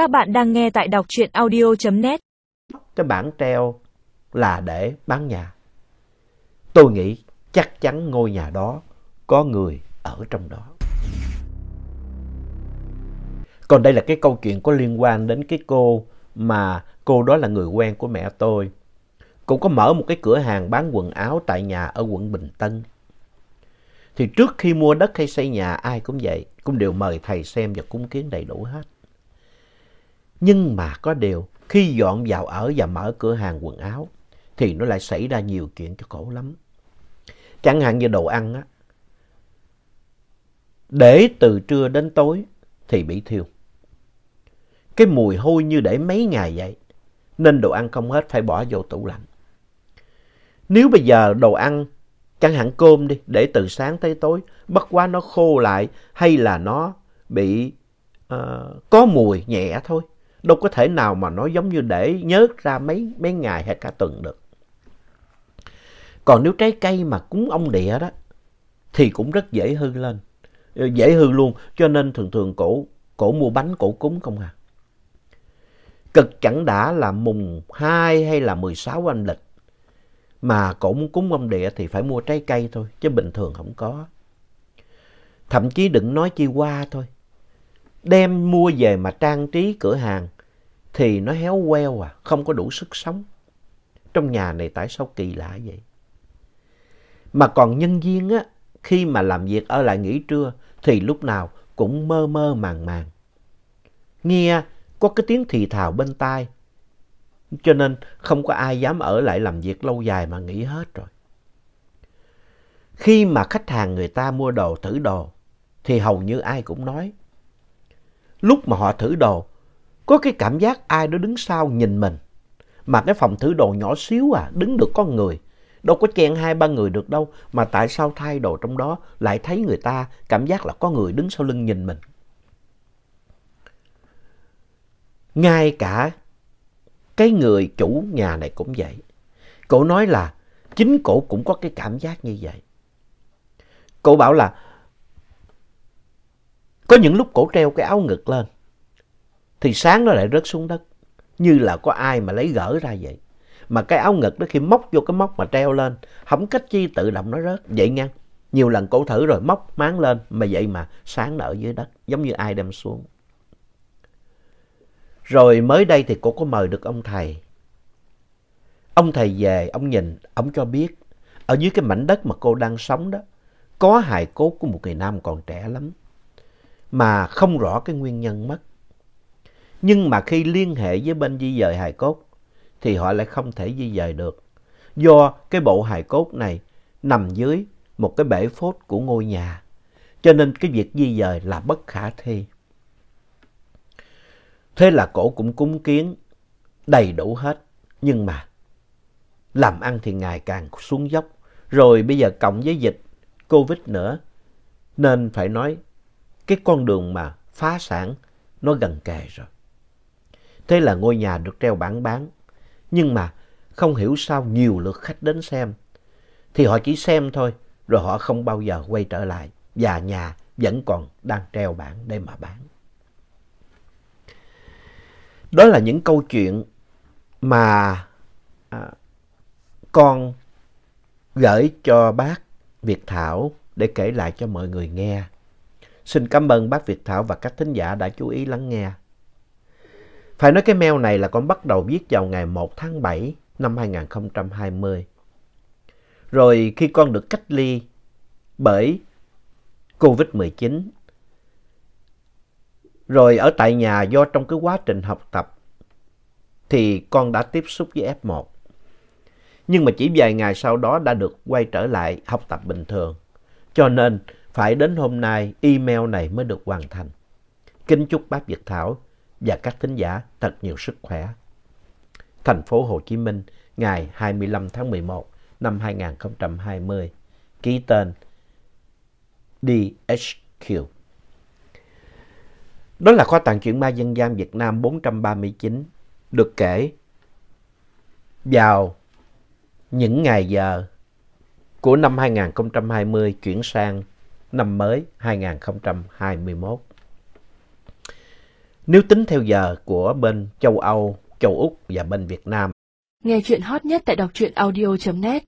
Các bạn đang nghe tại đọc truyện audio.net. Cái bảng treo là để bán nhà. Tôi nghĩ chắc chắn ngôi nhà đó có người ở trong đó. Còn đây là cái câu chuyện có liên quan đến cái cô mà cô đó là người quen của mẹ tôi. cũng có mở một cái cửa hàng bán quần áo tại nhà ở quận Bình Tân. Thì trước khi mua đất hay xây nhà ai cũng vậy, cũng đều mời thầy xem và cúng kiến đầy đủ hết. Nhưng mà có điều, khi dọn vào ở và mở cửa hàng quần áo, thì nó lại xảy ra nhiều chuyện cho khổ lắm. Chẳng hạn như đồ ăn á, để từ trưa đến tối thì bị thiêu. Cái mùi hôi như để mấy ngày vậy, nên đồ ăn không hết phải bỏ vô tủ lạnh. Nếu bây giờ đồ ăn, chẳng hạn cơm đi, để từ sáng tới tối, bất quá nó khô lại hay là nó bị uh, có mùi nhẹ thôi. Đâu có thể nào mà nó giống như để nhớt ra mấy, mấy ngày hay cả tuần được. Còn nếu trái cây mà cúng ông địa đó, thì cũng rất dễ hư lên. Ờ, dễ hư luôn, cho nên thường thường cổ, cổ mua bánh cổ cúng không à. Cực chẳng đã là mùng 2 hay là 16 âm lịch. Mà cổ muốn cúng ông địa thì phải mua trái cây thôi, chứ bình thường không có. Thậm chí đừng nói chi qua thôi. Đem mua về mà trang trí cửa hàng thì nó héo queo à, không có đủ sức sống. Trong nhà này tại sao kỳ lạ vậy? Mà còn nhân viên á, khi mà làm việc ở lại nghỉ trưa thì lúc nào cũng mơ mơ màng màng. Nghe có cái tiếng thì thào bên tai. Cho nên không có ai dám ở lại làm việc lâu dài mà nghỉ hết rồi. Khi mà khách hàng người ta mua đồ thử đồ thì hầu như ai cũng nói. Lúc mà họ thử đồ, có cái cảm giác ai đó đứng sau nhìn mình. Mà cái phòng thử đồ nhỏ xíu à, đứng được con người. Đâu có chen hai ba người được đâu. Mà tại sao thay đồ trong đó lại thấy người ta cảm giác là có người đứng sau lưng nhìn mình. Ngay cả cái người chủ nhà này cũng vậy. Cổ nói là chính cổ cũng có cái cảm giác như vậy. Cổ bảo là có những lúc cổ treo cái áo ngực lên thì sáng nó lại rớt xuống đất như là có ai mà lấy gỡ ra vậy. Mà cái áo ngực đó khi móc vô cái móc mà treo lên không cách chi tự động nó rớt vậy nha. Nhiều lần cổ thử rồi móc máng lên mà vậy mà sáng nó ở dưới đất giống như ai đem xuống. Rồi mới đây thì cô có mời được ông thầy. Ông thầy về, ông nhìn, ông cho biết ở dưới cái mảnh đất mà cô đang sống đó có hài cốt của một người nam còn trẻ lắm mà không rõ cái nguyên nhân mất. Nhưng mà khi liên hệ với bên di dời hài cốt, thì họ lại không thể di dời được. Do cái bộ hài cốt này nằm dưới một cái bể phốt của ngôi nhà. Cho nên cái việc di dời là bất khả thi. Thế là cổ cũng cúng kiến đầy đủ hết. Nhưng mà làm ăn thì ngày càng xuống dốc. Rồi bây giờ cộng với dịch Covid nữa. Nên phải nói cái con đường mà phá sản nó gần kề rồi. Thế là ngôi nhà được treo bảng bán. Nhưng mà không hiểu sao nhiều lượt khách đến xem. Thì họ chỉ xem thôi, rồi họ không bao giờ quay trở lại. Và nhà vẫn còn đang treo bảng để mà bán. Đó là những câu chuyện mà à, con gửi cho bác Việt Thảo để kể lại cho mọi người nghe. Xin cảm ơn bác Việt Thảo và các thính giả đã chú ý lắng nghe. Phải nói cái mail này là con bắt đầu viết vào ngày 1 tháng 7 năm 2020. Rồi khi con được cách ly bởi Covid-19, rồi ở tại nhà do trong cái quá trình học tập thì con đã tiếp xúc với F1. Nhưng mà chỉ vài ngày sau đó đã được quay trở lại học tập bình thường. Cho nên phải đến hôm nay email này mới được hoàn thành. Kính chúc bác Việt Thảo và các thính giả thật nhiều sức khỏe. Thành phố Hồ Chí Minh, ngày 25 tháng 11 năm 2020. Ký tên DHQ. Đó là kho tàng truyện ma dân gian Việt Nam 439 được kể vào những ngày giờ của năm 2020 chuyển sang năm mới 2021. Nếu tính theo giờ của bên châu Âu, châu Úc và bên Việt Nam. Nghe chuyện hot nhất tại đọc truyện audio.net